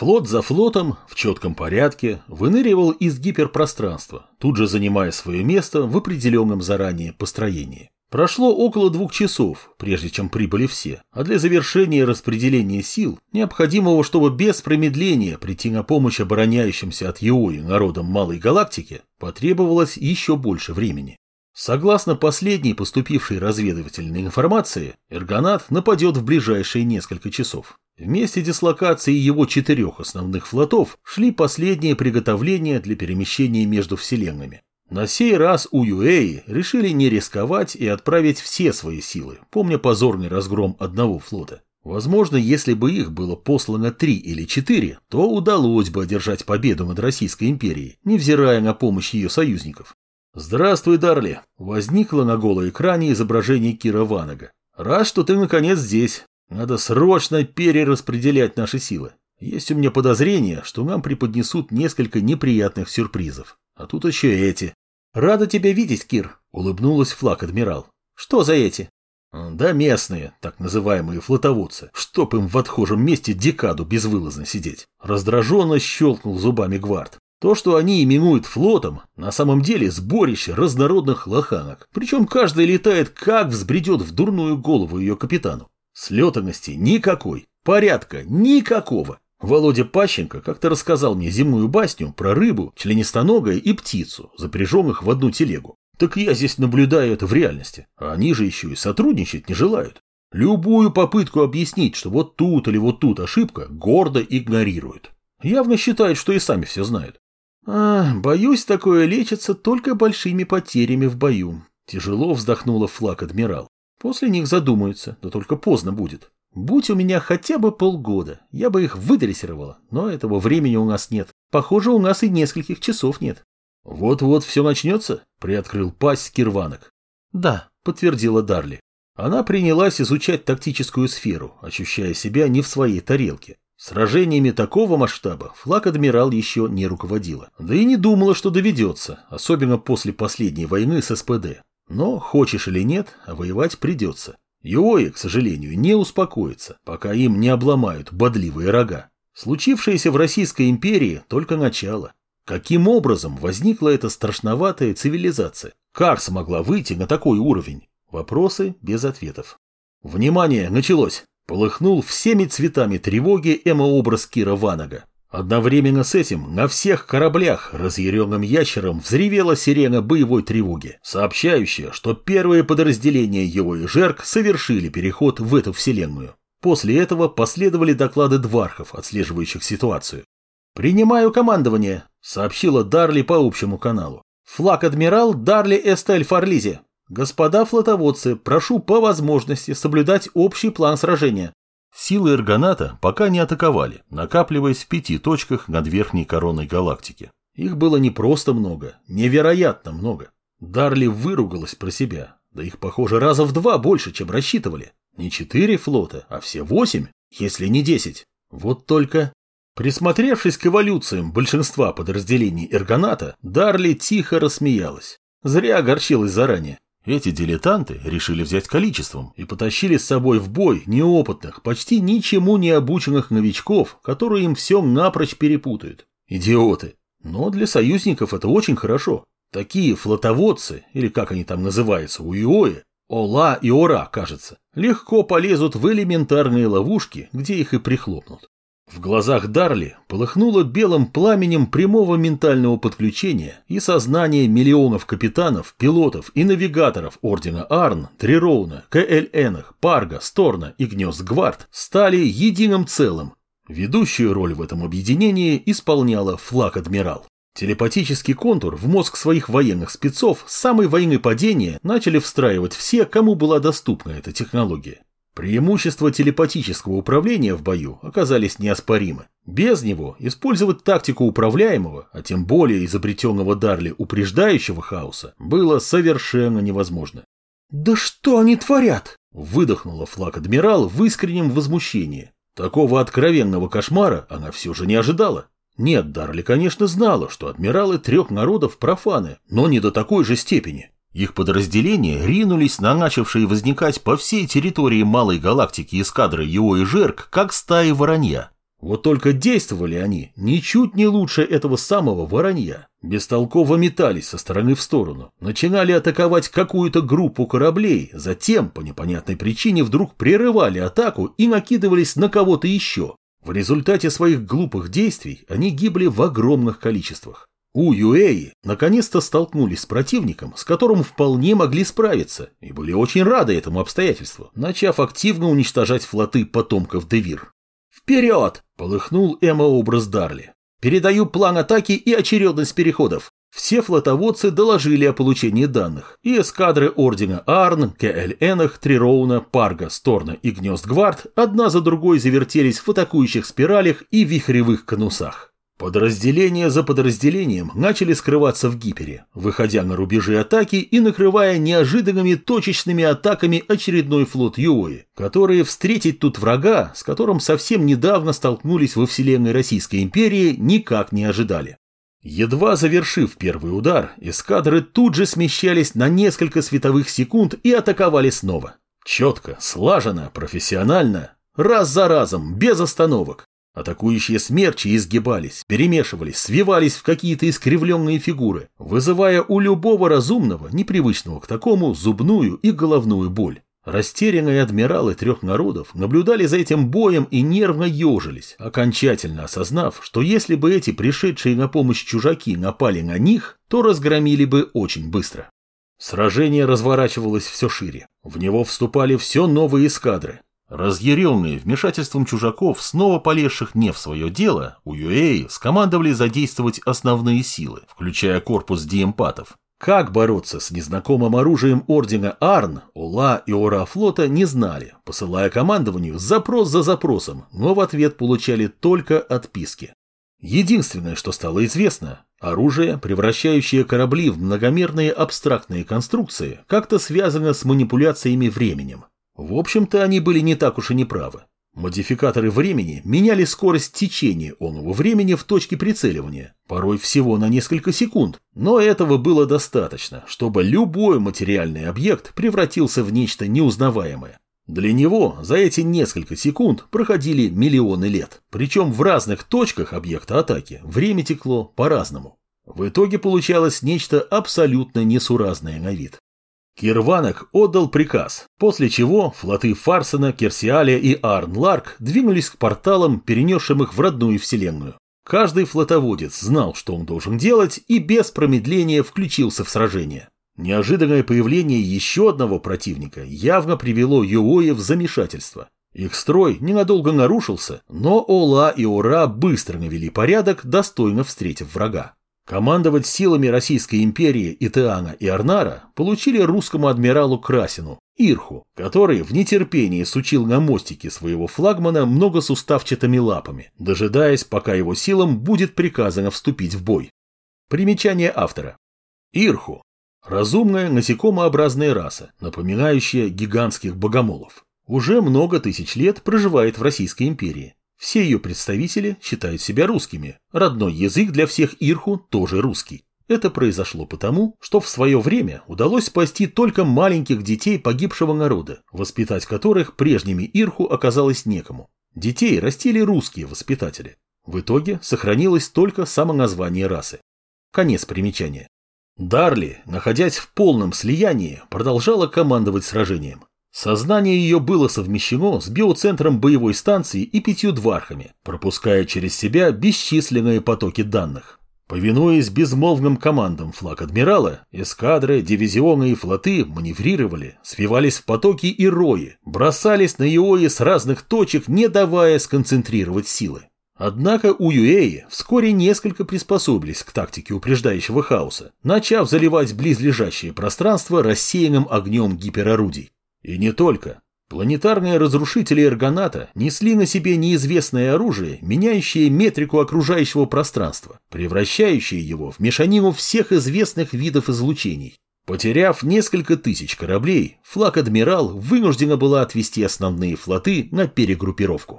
Флот за флотом в четком порядке выныривал из гиперпространства, тут же занимая свое место в определенном заранее построении. Прошло около двух часов, прежде чем прибыли все, а для завершения распределения сил, необходимого, чтобы без промедления прийти на помощь обороняющимся от Йои народам Малой Галактики, потребовалось еще больше времени. Согласно последней поступившей разведывательной информации, Эргонат нападет в ближайшие несколько часов. В месте дислокации его четырех основных флотов шли последние приготовления для перемещения между вселенными. На сей раз у Юэи решили не рисковать и отправить все свои силы, помня позорный разгром одного флота. Возможно, если бы их было послано три или четыре, то удалось бы одержать победу над Российской империей, невзирая на помощь ее союзников. «Здравствуй, Дарли!» Возникло на голоэкране изображение Кира Ванага. «Рад, что ты наконец здесь. Надо срочно перераспределять наши силы. Есть у меня подозрение, что нам преподнесут несколько неприятных сюрпризов. А тут еще эти. «Рада тебя видеть, Кир», — улыбнулась флаг-адмирал. «Что за эти?» «Да местные, так называемые флотоводцы, чтоб им в отхожем месте декаду безвылазно сидеть». Раздраженно щелкнул зубами гвард. То, что они именуют флотом, на самом деле сборище разнородных лоханок, причем каждый летает как взбредет в дурную голову ее капитану. Слетанности никакой, порядка никакого. Володя Пащенко как-то рассказал мне земную басню про рыбу, членистоногое и птицу, запряженных в одну телегу. Так я здесь наблюдаю это в реальности, а они же еще и сотрудничать не желают. Любую попытку объяснить, что вот тут или вот тут ошибка, гордо игнорируют. Явно считают, что и сами все знают. А, боюсь, такое лечится только большими потерями в бою. Тяжело вздохнула флаг адмирал. После них задумаются, да только поздно будет. Будь у меня хотя бы полгода, я бы их выдрессировала, но этого времени у нас нет. Похоже, у нас и нескольких часов нет. Вот-вот все начнется, приоткрыл пасть Кирванок. Да, подтвердила Дарли. Она принялась изучать тактическую сферу, ощущая себя не в своей тарелке. Сражениями такого масштаба флаг адмирал еще не руководила. Да и не думала, что доведется, особенно после последней войны с СПД. Но, хочешь или нет, воевать придется. Йои, к сожалению, не успокоится, пока им не обломают бодливые рога. Случившееся в Российской империи только начало. Каким образом возникла эта страшноватая цивилизация? Как смогла выйти на такой уровень? Вопросы без ответов. Внимание, началось! Полыхнул всеми цветами тревоги эмообраз Кира Ванага. Одновременно с этим на всех кораблях разъяренным ящером взревела сирена боевой тревоги, сообщающая, что первые подразделения его и Жерк совершили переход в эту вселенную. После этого последовали доклады двархов, отслеживающих ситуацию. «Принимаю командование», — сообщила Дарли по общему каналу. «Флаг-адмирал Дарли Эстель Фарлизи. Господа флотоводцы, прошу по возможности соблюдать общий план сражения. Силы Эргоната пока не атаковали, накапливаясь в пяти точках над верхней короной галактики. Их было не просто много, невероятно много. Дарли выругалась про себя, да их, похоже, раза в два больше, чем рассчитывали. Не четыре флота, а все восемь, если не десять. Вот только... Присмотревшись к эволюциям большинства подразделений Эргоната, Дарли тихо рассмеялась. Зря огорчилась заранее. Эти дилетанты решили взять количеством и потащили с собой в бой неопытных, почти ничему не обученных новичков, которые им все напрочь перепутают. Идиоты. Но для союзников это очень хорошо. Такие флотоводцы, или как они там называются у Иои, Ола и Ора, кажется, легко полезут в элементарные ловушки, где их и прихлопнут. В глазах Дарли полыхнуло белым пламенем прямого ментального подключения и сознание миллионов капитанов, пилотов и навигаторов Ордена Арн, Трироуна, КЛНах, Парга, Сторна и Гнезд Гвард стали единым целым. Ведущую роль в этом объединении исполняла флаг-адмирал. Телепатический контур в мозг своих военных спецов с самой войны падения начали встраивать все, кому была доступна эта технология. Преимущества телепатического управления в бою оказались неоспоримы. Без него использовать тактику управляемого, а тем более изобретенного Дарли упреждающего хаоса, было совершенно невозможно. «Да что они творят?» – выдохнула флаг-адмирал в искреннем возмущении. Такого откровенного кошмара она все же не ожидала. Нет, Дарли, конечно, знала, что адмиралы трех народов профаны, но не до такой же степени. Их подразделения ринулись на начавшие возникать по всей территории малой галактики эскадры Его и Жерк, как стаи воронья. Вот только действовали они ничуть не лучше этого самого воронья. Бестолково метались со стороны в сторону, начинали атаковать какую-то группу кораблей, затем, по непонятной причине, вдруг прерывали атаку и накидывались на кого-то еще. В результате своих глупых действий они гибли в огромных количествах. У Юэи наконец-то столкнулись с противником, с которым вполне могли справиться, и были очень рады этому обстоятельству, начав активно уничтожать флоты потомков Девир. «Вперед!» – полыхнул эмо-образ Дарли. «Передаю план атаки и очередность переходов. Все флотоводцы доложили о получении данных, и эскадры ордена Арн, КЛНах, Трироуна, Парга, Сторна и Гнезд Гвард одна за другой завертелись в атакующих спиралях и вихревых конусах. Подразделения за подразделением начали скрываться в гипере, выходя на рубежи атаки и накрывая неожиданными точечными атаками очередной флот Юои, которые встретить тут врага, с которым совсем недавно столкнулись во вселенной Российской империи, никак не ожидали. Едва завершив первый удар, эскадры тут же смещались на несколько световых секунд и атаковали снова. Четко, слаженно, профессионально, раз за разом, без остановок. Атакующие смерчи изгибались, перемешивались, свивались в какие-то искривленные фигуры, вызывая у любого разумного, непривычного к такому, зубную и головную боль. Растерянные адмиралы трех народов наблюдали за этим боем и нервно ежились, окончательно осознав, что если бы эти пришедшие на помощь чужаки напали на них, то разгромили бы очень быстро. Сражение разворачивалось все шире. В него вступали все новые эскадры. Разъяренные вмешательством чужаков, снова полезших не в свое дело, у Юэй скомандовали задействовать основные силы, включая корпус диэмпатов. Как бороться с незнакомым оружием ордена Арн, Ола и Ора флота не знали, посылая командованию запрос за запросом, но в ответ получали только отписки. Единственное, что стало известно, оружие, превращающее корабли в многомерные абстрактные конструкции, как-то связано с манипуляциями временем. В общем-то, они были не так уж и неправы. Модификаторы времени меняли скорость течения оного времени в точке прицеливания, порой всего на несколько секунд, но этого было достаточно, чтобы любой материальный объект превратился в нечто неузнаваемое. Для него за эти несколько секунд проходили миллионы лет, причем в разных точках объекта атаки время текло по-разному. В итоге получалось нечто абсолютно несуразное на вид. Кирванок отдал приказ, после чего флоты Фарсона, Керсиалия и Арн-Ларк двинулись к порталам, перенесшим их в родную вселенную. Каждый флотоводец знал, что он должен делать, и без промедления включился в сражение. Неожиданное появление еще одного противника явно привело Юоя в замешательство. Их строй ненадолго нарушился, но Ола и Ура быстро навели порядок, достойно встретив врага. Командовать силами Российской империи Итеана и Арнара получили русскому адмиралу Красину, Ирху, который в нетерпении сучил на мостике своего флагмана многосуставчатыми лапами, дожидаясь, пока его силам будет приказано вступить в бой. Примечание автора. Ирху – разумная насекомообразная раса, напоминающая гигантских богомолов. Уже много тысяч лет проживает в Российской империи. Все ее представители считают себя русскими. Родной язык для всех ирху тоже русский. Это произошло потому, что в свое время удалось спасти только маленьких детей погибшего народа, воспитать которых прежними ирху оказалось некому. Детей растили русские воспитатели. В итоге сохранилось только само название расы. Конец примечания. Дарли, находясь в полном слиянии, продолжала командовать сражением. Сознание ее было совмещено с биоцентром боевой станции и пятью двархами, пропуская через себя бесчисленные потоки данных. Повинуясь безмолвным командам флаг адмирала, эскадры, дивизионы и флоты маневрировали, свивались в потоки и рои, бросались на Иои с разных точек, не давая сконцентрировать силы. Однако у Юэи вскоре несколько приспособились к тактике упреждающего хаоса, начав заливать близлежащее пространство рассеянным огнем гиперорудий. И не только. Планетарные разрушители Эргоната несли на себе неизвестное оружие, меняющее метрику окружающего пространства, превращающее его в мешанину всех известных видов излучений. Потеряв несколько тысяч кораблей, флаг «Адмирал» вынуждена была отвести основные флоты на перегруппировку.